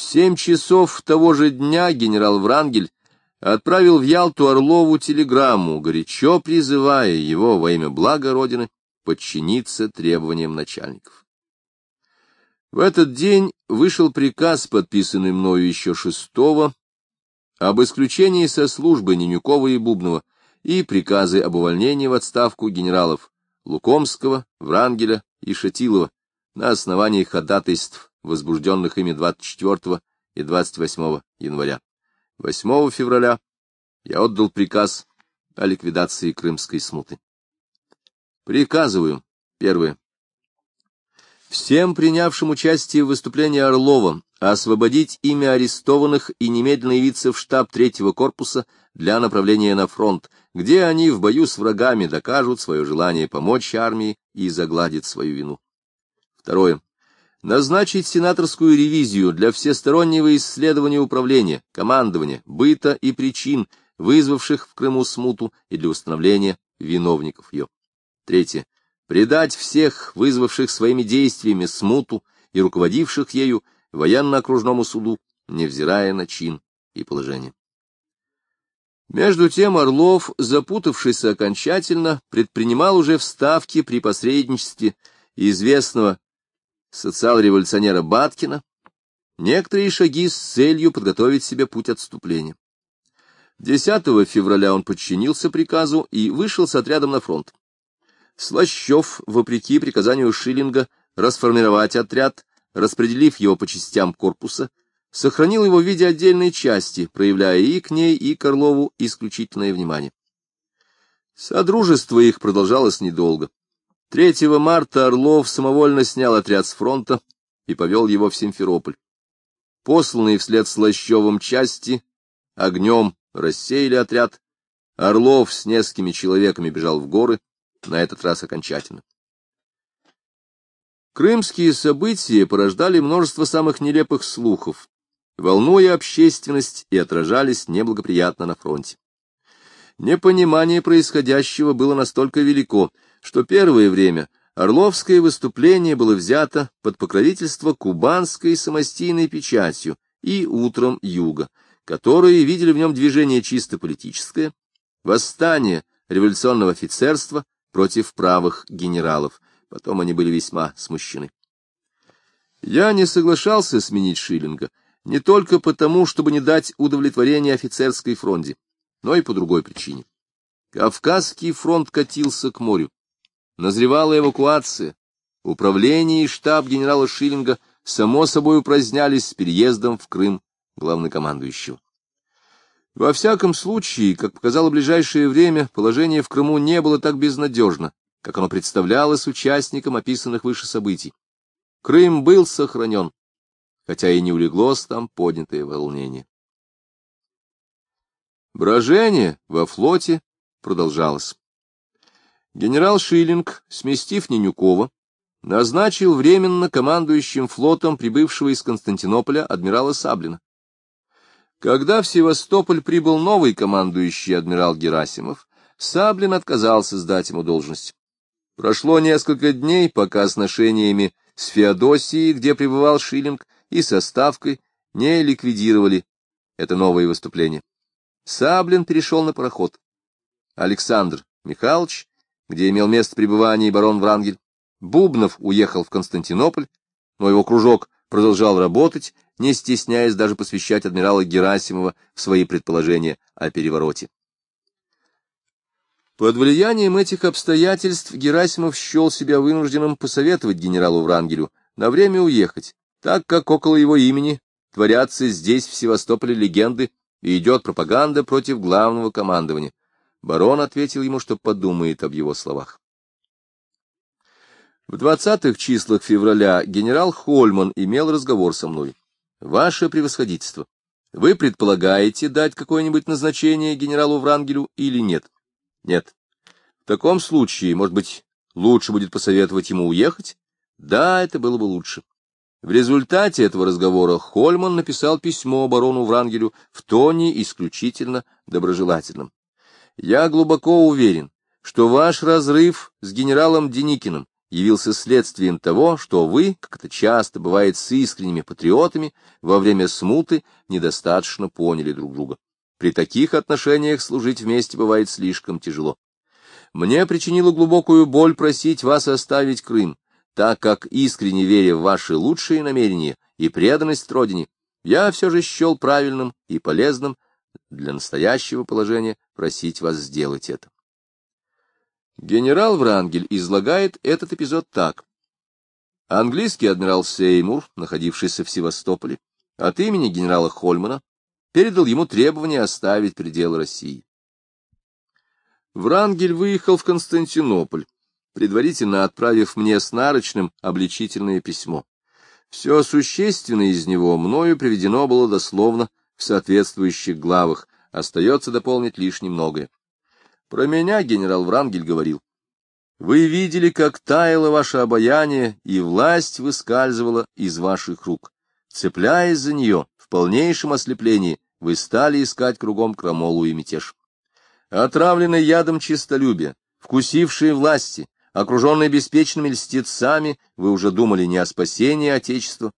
В семь часов того же дня генерал Врангель отправил в Ялту Орлову телеграмму, горячо призывая его во имя блага Родины подчиниться требованиям начальников. В этот день вышел приказ, подписанный мною еще шестого, об исключении со службы Ненюкова и Бубнова и приказы об увольнении в отставку генералов Лукомского, Врангеля и Шатилова на основании ходатайств, возбужденных ими 24 и 28 января. 8 февраля я отдал приказ о ликвидации крымской смуты. Приказываю. Первое. Всем принявшим участие в выступлении Орлова освободить имя арестованных и немедленно явиться в штаб третьего корпуса для направления на фронт, где они в бою с врагами докажут свое желание помочь армии и загладить свою вину. Второе назначить сенаторскую ревизию для всестороннего исследования управления, командования, быта и причин, вызвавших в Крыму смуту и для установления виновников ее. Третье. Предать всех, вызвавших своими действиями смуту и руководивших ею, военно-окружному суду, невзирая на чин и положение. Между тем Орлов, запутавшись окончательно, предпринимал уже вставки при посредничестве известного социал-революционера Баткина, некоторые шаги с целью подготовить себе путь отступления. 10 февраля он подчинился приказу и вышел с отрядом на фронт. Слащев, вопреки приказанию Шиллинга расформировать отряд, распределив его по частям корпуса, сохранил его в виде отдельной части, проявляя и к ней, и к Орлову исключительное внимание. Содружество их продолжалось недолго. 3 марта Орлов самовольно снял отряд с фронта и повел его в Симферополь. Посланные вслед Слащевым части огнем рассеяли отряд. Орлов с несколькими человеками бежал в горы, на этот раз окончательно. Крымские события порождали множество самых нелепых слухов, волнуя общественность и отражались неблагоприятно на фронте. Непонимание происходящего было настолько велико, что первое время Орловское выступление было взято под покровительство кубанской самостийной печатью и утром Юга, которые видели в нем движение чисто политическое, восстание революционного офицерства против правых генералов. Потом они были весьма смущены. Я не соглашался сменить Шиллинга не только потому, чтобы не дать удовлетворения офицерской фронте, но и по другой причине. Кавказский фронт катился к морю назревала эвакуация. Управление и штаб генерала Шиллинга само собой упразднялись с переездом в Крым главнокомандующего. Во всяком случае, как показало ближайшее время, положение в Крыму не было так безнадежно, как оно представлялось участникам описанных выше событий. Крым был сохранен, хотя и не улеглось там поднятое волнение. Брожение во флоте продолжалось. Генерал Шиллинг, сместив Ненюкова, назначил временно командующим флотом прибывшего из Константинополя адмирала Саблина. Когда в Севастополь прибыл новый командующий адмирал Герасимов, Саблин отказался сдать ему должность. Прошло несколько дней, пока с отношениями с Феодосией, где пребывал Шиллинг, и со Ставкой не ликвидировали это новое выступление. Саблин перешел на пароход. Александр Михайлович где имел место пребывания барон Врангель. Бубнов уехал в Константинополь, но его кружок продолжал работать, не стесняясь даже посвящать адмирала Герасимова в свои предположения о перевороте. Под влиянием этих обстоятельств Герасимов счел себя вынужденным посоветовать генералу Врангелю на время уехать, так как около его имени творятся здесь, в Севастополе, легенды, и идет пропаганда против главного командования. Барон ответил ему, что подумает об его словах. В двадцатых числах февраля генерал Хольман имел разговор со мной. «Ваше превосходительство, вы предполагаете дать какое-нибудь назначение генералу Врангелю или нет?» «Нет. В таком случае, может быть, лучше будет посоветовать ему уехать?» «Да, это было бы лучше». В результате этого разговора Хольман написал письмо барону Врангелю в тоне исключительно доброжелательном. Я глубоко уверен, что ваш разрыв с генералом Деникиным явился следствием того, что вы, как это часто бывает с искренними патриотами, во время смуты недостаточно поняли друг друга. При таких отношениях служить вместе бывает слишком тяжело. Мне причинило глубокую боль просить вас оставить Крым, так как, искренне веря в ваши лучшие намерения и преданность Родине, я все же счел правильным и полезным для настоящего положения просить вас сделать это. Генерал Врангель излагает этот эпизод так. Английский адмирал Сеймур, находившийся в Севастополе, от имени генерала Хольмана, передал ему требование оставить пределы России. Врангель выехал в Константинополь, предварительно отправив мне с нарочным обличительное письмо. Все существенное из него мною приведено было дословно в соответствующих главах, остается дополнить лишь немногое. Про меня генерал Врангель говорил. Вы видели, как таяло ваше обаяние, и власть выскальзывала из ваших рук. Цепляясь за нее, в полнейшем ослеплении, вы стали искать кругом крамолу и мятеж. Отравленный ядом честолюбия, вкусившие власти, окруженные беспечными льстецами, вы уже думали не о спасении Отечества,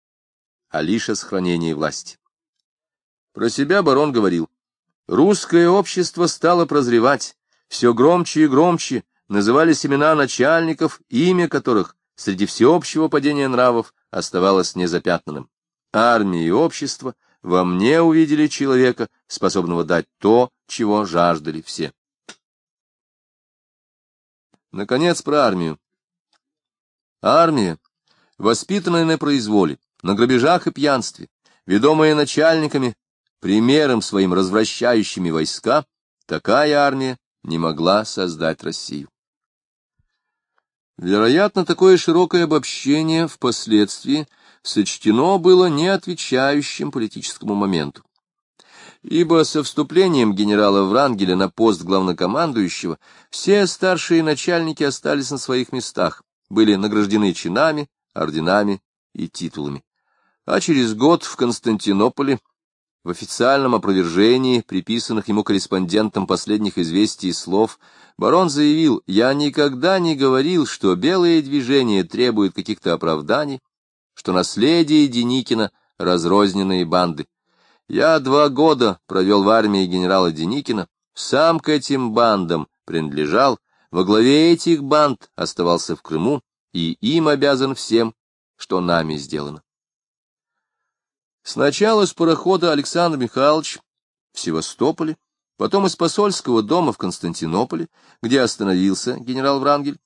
а лишь о сохранении власти. Про себя барон говорил, русское общество стало прозревать, все громче и громче называли семена начальников, имя которых среди всеобщего падения нравов оставалось незапятнанным. Армия и общество во мне увидели человека, способного дать то, чего жаждали все. Наконец, про армию. Армия, воспитанная на произволе, на грабежах и пьянстве, ведомая начальниками, примером своим развращающими войска, такая армия не могла создать Россию. Вероятно, такое широкое обобщение впоследствии сочтено было не отвечающим политическому моменту. Ибо со вступлением генерала Врангеля на пост главнокомандующего все старшие начальники остались на своих местах, были награждены чинами, орденами и титулами. А через год в Константинополе в официальном опровержении, приписанных ему корреспондентам последних известий слов, барон заявил, «Я никогда не говорил, что белые движения требуют каких-то оправданий, что наследие Деникина — разрозненные банды. Я два года провел в армии генерала Деникина, сам к этим бандам принадлежал, во главе этих банд оставался в Крыму и им обязан всем, что нами сделано. Сначала с парохода Александр Михайлович в Севастополе, потом из посольского дома в Константинополе, где остановился генерал Врангель,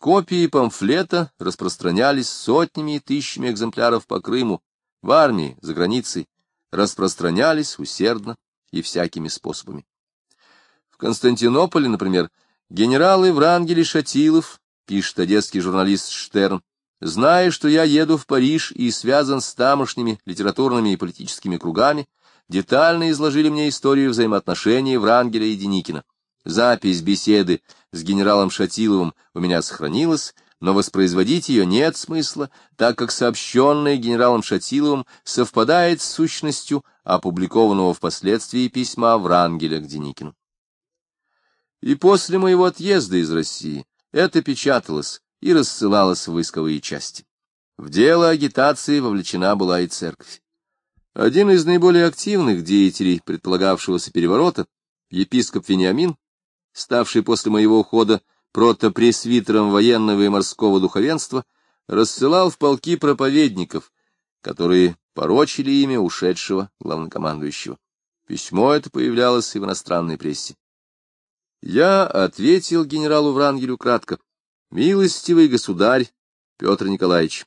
копии памфлета распространялись сотнями и тысячами экземпляров по Крыму, в армии, за границей, распространялись усердно и всякими способами. В Константинополе, например, генералы Врангель и Шатилов, пишет одесский журналист Штерн, Зная, что я еду в Париж и связан с тамошними литературными и политическими кругами, детально изложили мне историю взаимоотношений Врангеля и Деникина. Запись беседы с генералом Шатиловым у меня сохранилась, но воспроизводить ее нет смысла, так как сообщенное генералом Шатиловым совпадает с сущностью опубликованного впоследствии письма Врангеля к Деникину. И после моего отъезда из России это печаталось, и рассылалась в войсковые части. В дело агитации вовлечена была и церковь. Один из наиболее активных деятелей предполагавшегося переворота, епископ Вениамин, ставший после моего ухода протопресвитером военного и морского духовенства, рассылал в полки проповедников, которые порочили имя ушедшего главнокомандующего. Письмо это появлялось и в иностранной прессе. Я ответил генералу Врангелю кратко. Милостивый государь Петр Николаевич,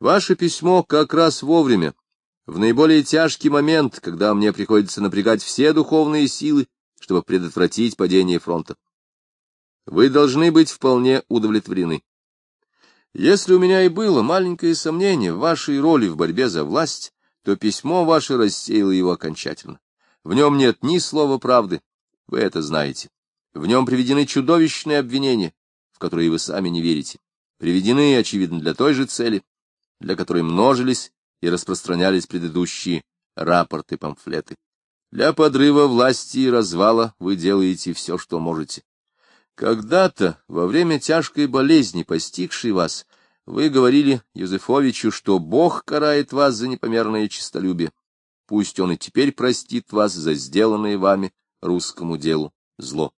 ваше письмо как раз вовремя, в наиболее тяжкий момент, когда мне приходится напрягать все духовные силы, чтобы предотвратить падение фронта. Вы должны быть вполне удовлетворены. Если у меня и было маленькое сомнение в вашей роли в борьбе за власть, то письмо ваше рассеяло его окончательно. В нем нет ни слова правды, вы это знаете. В нем приведены чудовищные обвинения, в которые вы сами не верите, приведены, очевидно, для той же цели, для которой множились и распространялись предыдущие рапорты-памфлеты. Для подрыва власти и развала вы делаете все, что можете. Когда-то, во время тяжкой болезни, постигшей вас, вы говорили Юзефовичу, что Бог карает вас за непомерное честолюбие. Пусть он и теперь простит вас за сделанное вами русскому делу зло.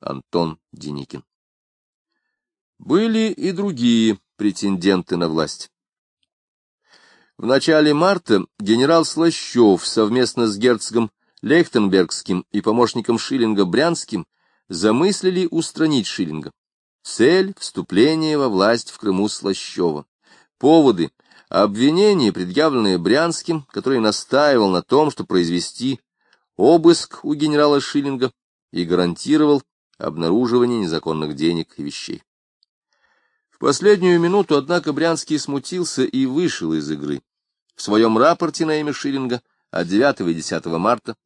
Антон Деникин. Были и другие претенденты на власть. В начале марта генерал Слащев совместно с герцогом Лейхтенбергским и помощником Шиллинга Брянским замыслили устранить Шиллинга. Цель — вступление во власть в Крыму Слащева. Поводы — обвинения, предъявленные Брянским, который настаивал на том, что произвести обыск у генерала Шиллинга и гарантировал обнаруживание незаконных денег и вещей. Последнюю минуту, однако, Брянский смутился и вышел из игры. В своем рапорте на имя Шиллинга от 9 и 10 марта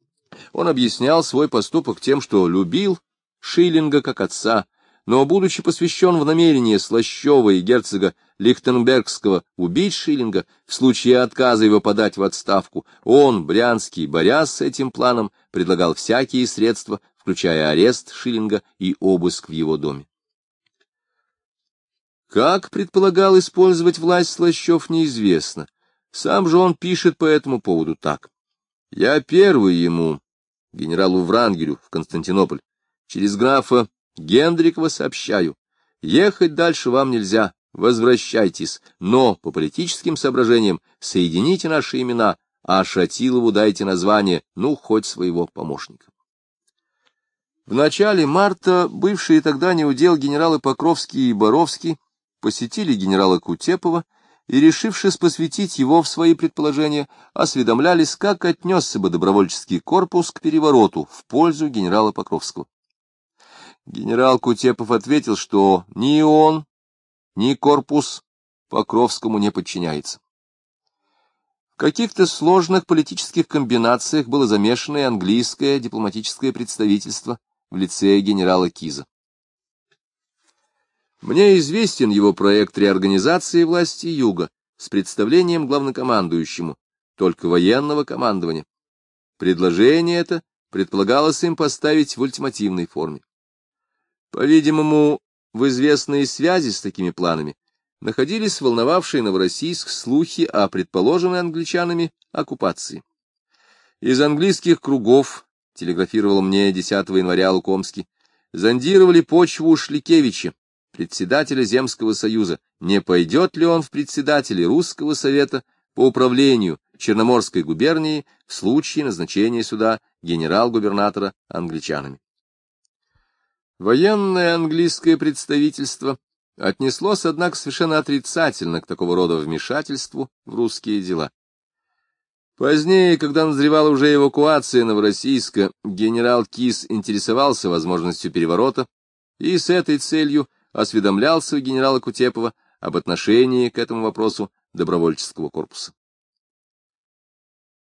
он объяснял свой поступок тем, что любил Шиллинга как отца, но, будучи посвящен в намерение Слащева и герцога Лихтенбергского убить Шиллинга в случае отказа его подать в отставку, он, Брянский, борясь с этим планом, предлагал всякие средства, включая арест Шиллинга и обыск в его доме. Как предполагал использовать власть Слащев, неизвестно. Сам же он пишет по этому поводу так. «Я первый ему, генералу Врангелю, в Константинополь, через графа Гендрикова сообщаю. Ехать дальше вам нельзя, возвращайтесь, но по политическим соображениям соедините наши имена, а Шатилову дайте название, ну, хоть своего помощника». В начале марта бывшие тогда неудел генералы Покровский и Боровский посетили генерала Кутепова и, решившись посвятить его в свои предположения, осведомлялись, как отнесся бы добровольческий корпус к перевороту в пользу генерала Покровского. Генерал Кутепов ответил, что ни он, ни корпус Покровскому не подчиняется. В каких-то сложных политических комбинациях было замешано и английское дипломатическое представительство в лице генерала Киза. Мне известен его проект реорганизации власти Юга с представлением главнокомандующему, только военного командования. Предложение это предполагалось им поставить в ультимативной форме. По-видимому, в известной связи с такими планами находились волновавшие Новороссийск слухи о предположенной англичанами оккупации. Из английских кругов, телеграфировал мне 10 января Лукомский, зондировали почву Шликевича, председателя Земского союза, не пойдет ли он в председатели Русского совета по управлению Черноморской губернией в случае назначения сюда генерал-губернатора англичанами. Военное английское представительство отнеслось, однако, совершенно отрицательно к такого рода вмешательству в русские дела. Позднее, когда назревала уже эвакуация Новороссийска, генерал Кис интересовался возможностью переворота и с этой целью осведомлялся у генерала Кутепова об отношении к этому вопросу добровольческого корпуса.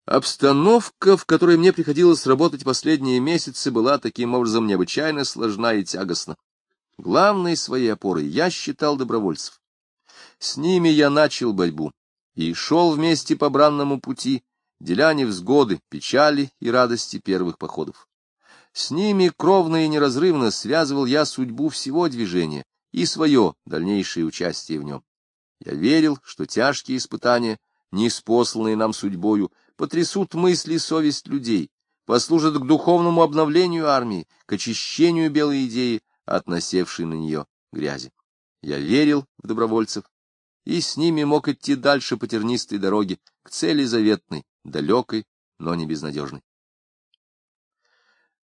Обстановка, в которой мне приходилось работать последние месяцы, была таким образом необычайно сложна и тягостна. Главной своей опорой я считал добровольцев. С ними я начал борьбу и шел вместе по бранному пути, деля невзгоды, печали и радости первых походов. С ними кровно и неразрывно связывал я судьбу всего движения, и свое дальнейшее участие в нем. Я верил, что тяжкие испытания, неспосланные нам судьбою, потрясут мысли и совесть людей, послужат к духовному обновлению армии, к очищению белой идеи, относевшей на нее грязи. Я верил в добровольцев, и с ними мог идти дальше по тернистой дороге, к цели заветной, далекой, но не безнадежной.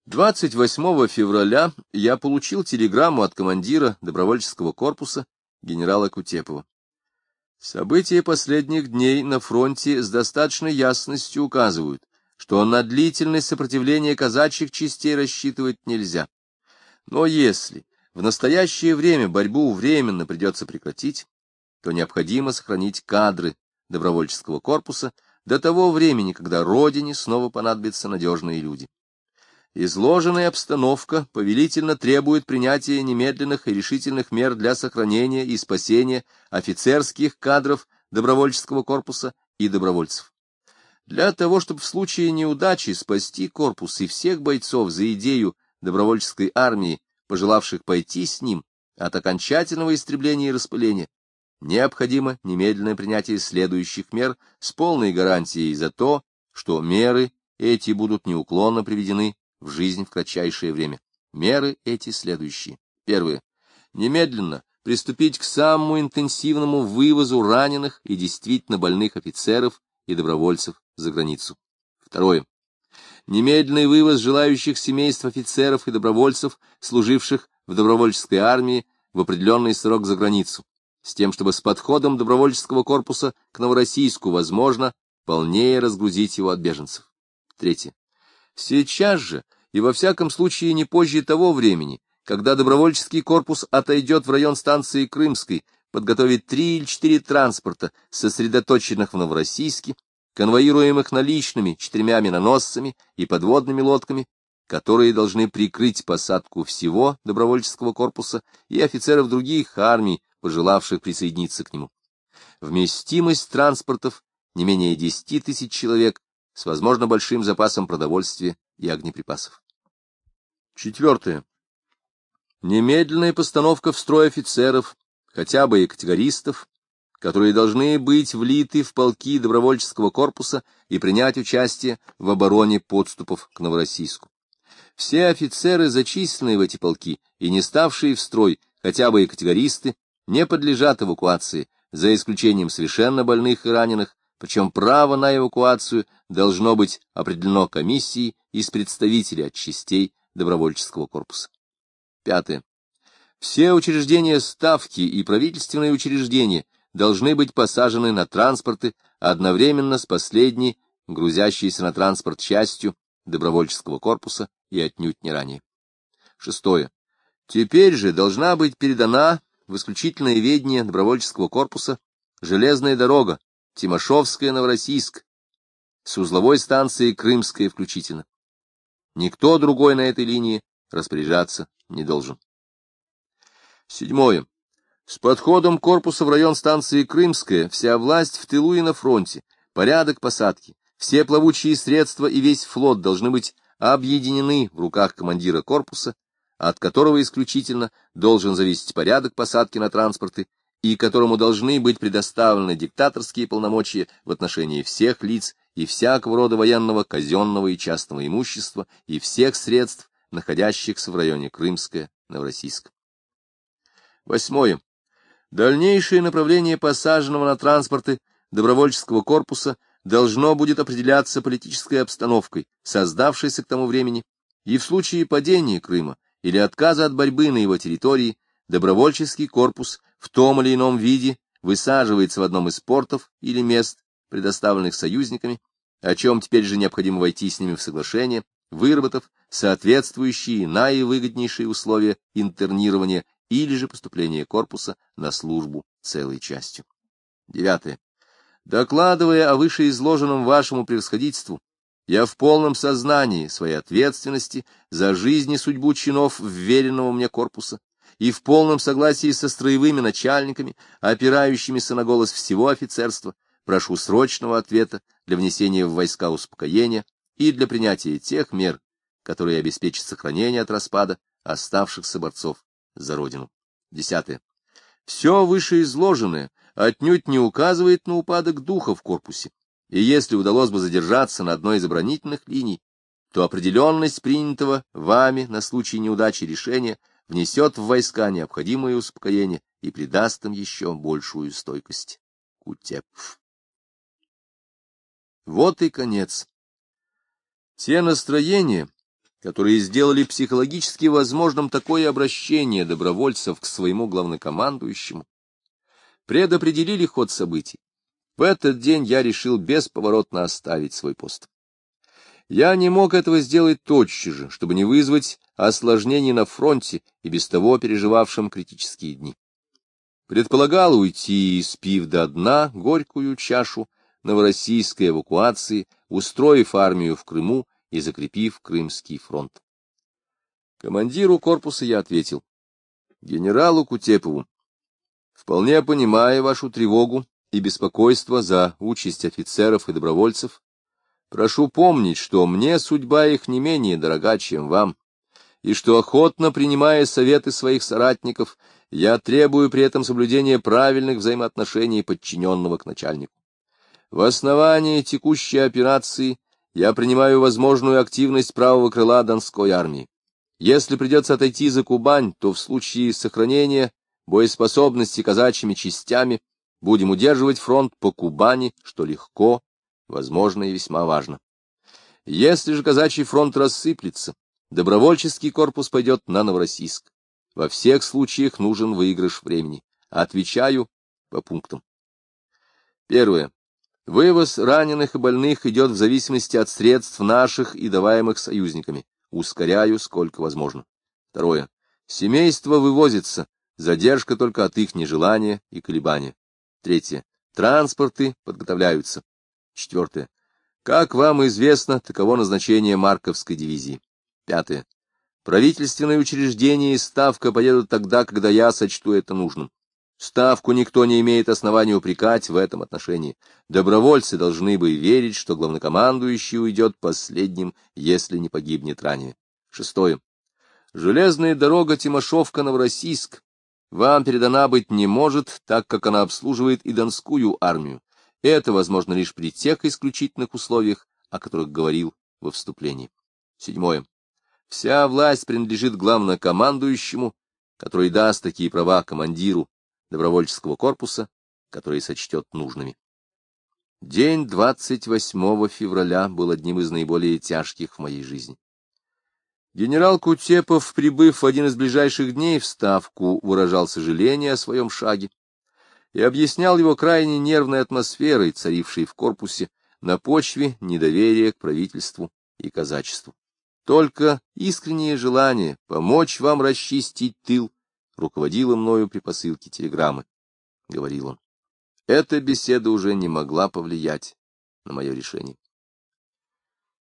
28 февраля я получил телеграмму от командира добровольческого корпуса генерала Кутепова. События последних дней на фронте с достаточной ясностью указывают, что на длительность сопротивления казачьих частей рассчитывать нельзя. Но если в настоящее время борьбу временно придется прекратить, то необходимо сохранить кадры добровольческого корпуса до того времени, когда Родине снова понадобятся надежные люди. Изложенная обстановка повелительно требует принятия немедленных и решительных мер для сохранения и спасения офицерских кадров добровольческого корпуса и добровольцев. Для того, чтобы в случае неудачи спасти корпус и всех бойцов за идею добровольческой армии, пожелавших пойти с ним от окончательного истребления и распыления, необходимо немедленное принятие следующих мер с полной гарантией за то, что меры эти будут неуклонно приведены в жизнь в кратчайшее время. Меры эти следующие. Первое. Немедленно приступить к самому интенсивному вывозу раненых и действительно больных офицеров и добровольцев за границу. Второе. Немедленный вывоз желающих семейств офицеров и добровольцев, служивших в добровольческой армии, в определенный срок за границу, с тем, чтобы с подходом добровольческого корпуса к Новороссийску, возможно, полнее разгрузить его от беженцев. Третье. Сейчас же, и во всяком случае не позже того времени, когда добровольческий корпус отойдет в район станции Крымской, подготовить три или четыре транспорта, сосредоточенных в Новороссийске, конвоируемых наличными четырьмя миноносцами и подводными лодками, которые должны прикрыть посадку всего добровольческого корпуса и офицеров других армий, пожелавших присоединиться к нему. Вместимость транспортов не менее 10 тысяч человек с, возможно, большим запасом продовольствия и огнеприпасов. Четвертое. Немедленная постановка в строй офицеров, хотя бы и категористов, которые должны быть влиты в полки добровольческого корпуса и принять участие в обороне подступов к Новороссийску. Все офицеры, зачисленные в эти полки и не ставшие в строй, хотя бы и категористы, не подлежат эвакуации, за исключением совершенно больных и раненых, причем право на эвакуацию должно быть определено комиссией из представителей от частей добровольческого корпуса. Пятое. Все учреждения Ставки и правительственные учреждения должны быть посажены на транспорты одновременно с последней, грузящейся на транспорт частью добровольческого корпуса и отнюдь не ранее. Шестое. Теперь же должна быть передана в исключительное ведение добровольческого корпуса железная дорога Тимошовская-Новороссийск с узловой станцией Крымская включительно. Никто другой на этой линии распоряжаться не должен. Седьмое. С подходом корпуса в район станции Крымская вся власть в тылу и на фронте, порядок посадки, все плавучие средства и весь флот должны быть объединены в руках командира корпуса, от которого исключительно должен зависеть порядок посадки на транспорты и которому должны быть предоставлены диктаторские полномочия в отношении всех лиц и всякого рода военного, казенного и частного имущества и всех средств, находящихся в районе Крымская, Новороссийск. Восьмое. Дальнейшее направление посаженного на транспорты добровольческого корпуса должно будет определяться политической обстановкой, создавшейся к тому времени, и в случае падения Крыма или отказа от борьбы на его территории, добровольческий корпус в том или ином виде высаживается в одном из портов или мест, предоставленных союзниками, о чем теперь же необходимо войти с ними в соглашение, выработав соответствующие наивыгоднейшие условия интернирования или же поступления корпуса на службу целой частью. Девятое. Докладывая о вышеизложенном вашему превосходительству, я в полном сознании своей ответственности за жизнь и судьбу чинов вверенного мне корпуса и в полном согласии со строевыми начальниками, опирающимися на голос всего офицерства, прошу срочного ответа для внесения в войска успокоения и для принятия тех мер, которые обеспечат сохранение от распада оставшихся борцов за Родину. Десятое. Все вышеизложенное отнюдь не указывает на упадок духа в корпусе, и если удалось бы задержаться на одной из оборонительных линий, то определенность принятого вами на случай неудачи решения внесет в войска необходимое успокоение и придаст им еще большую стойкость. Кутепов. Вот и конец. Те настроения, которые сделали психологически возможным такое обращение добровольцев к своему главнокомандующему, предопределили ход событий. В этот день я решил бесповоротно оставить свой пост. Я не мог этого сделать тотчас же, чтобы не вызвать осложнений на фронте и без того переживавшем критические дни. Предполагал уйти, спив до дна горькую чашу новороссийской эвакуации, устроив армию в Крыму и закрепив Крымский фронт. Командиру корпуса я ответил. Генералу Кутепову, вполне понимая вашу тревогу и беспокойство за участь офицеров и добровольцев, прошу помнить, что мне судьба их не менее дорога, чем вам, и что, охотно принимая советы своих соратников, я требую при этом соблюдения правильных взаимоотношений подчиненного к начальнику. В основании текущей операции я принимаю возможную активность правого крыла Донской армии. Если придется отойти за Кубань, то в случае сохранения боеспособности казачьими частями будем удерживать фронт по Кубани, что легко, возможно и весьма важно. Если же казачий фронт рассыплется, добровольческий корпус пойдет на Новороссийск. Во всех случаях нужен выигрыш времени. Отвечаю по пунктам. Первое. Вывоз раненых и больных идет в зависимости от средств наших и даваемых союзниками. Ускоряю, сколько возможно. Второе. Семейство вывозится, задержка только от их нежелания и колебания. Третье. Транспорты подготовляются. Четвертое. Как вам известно, таково назначение Марковской дивизии. Пятое. Правительственные учреждения и ставка поедут тогда, когда я сочту это нужным. Ставку никто не имеет основания упрекать в этом отношении. Добровольцы должны бы верить, что главнокомандующий уйдет последним, если не погибнет ранее. Шестое. Железная дорога Тимошовка-Новороссийск вам передана быть не может, так как она обслуживает и Донскую армию. Это возможно лишь при тех исключительных условиях, о которых говорил во вступлении. Седьмое. Вся власть принадлежит главнокомандующему, который даст такие права командиру добровольческого корпуса, который сочтет нужными. День 28 февраля был одним из наиболее тяжких в моей жизни. Генерал Кутепов, прибыв в один из ближайших дней в Ставку, выражал сожаление о своем шаге и объяснял его крайне нервной атмосферой, царившей в корпусе, на почве недоверия к правительству и казачеству. Только искреннее желание помочь вам расчистить тыл руководила мною при посылке телеграммы, — говорил он. Эта беседа уже не могла повлиять на мое решение.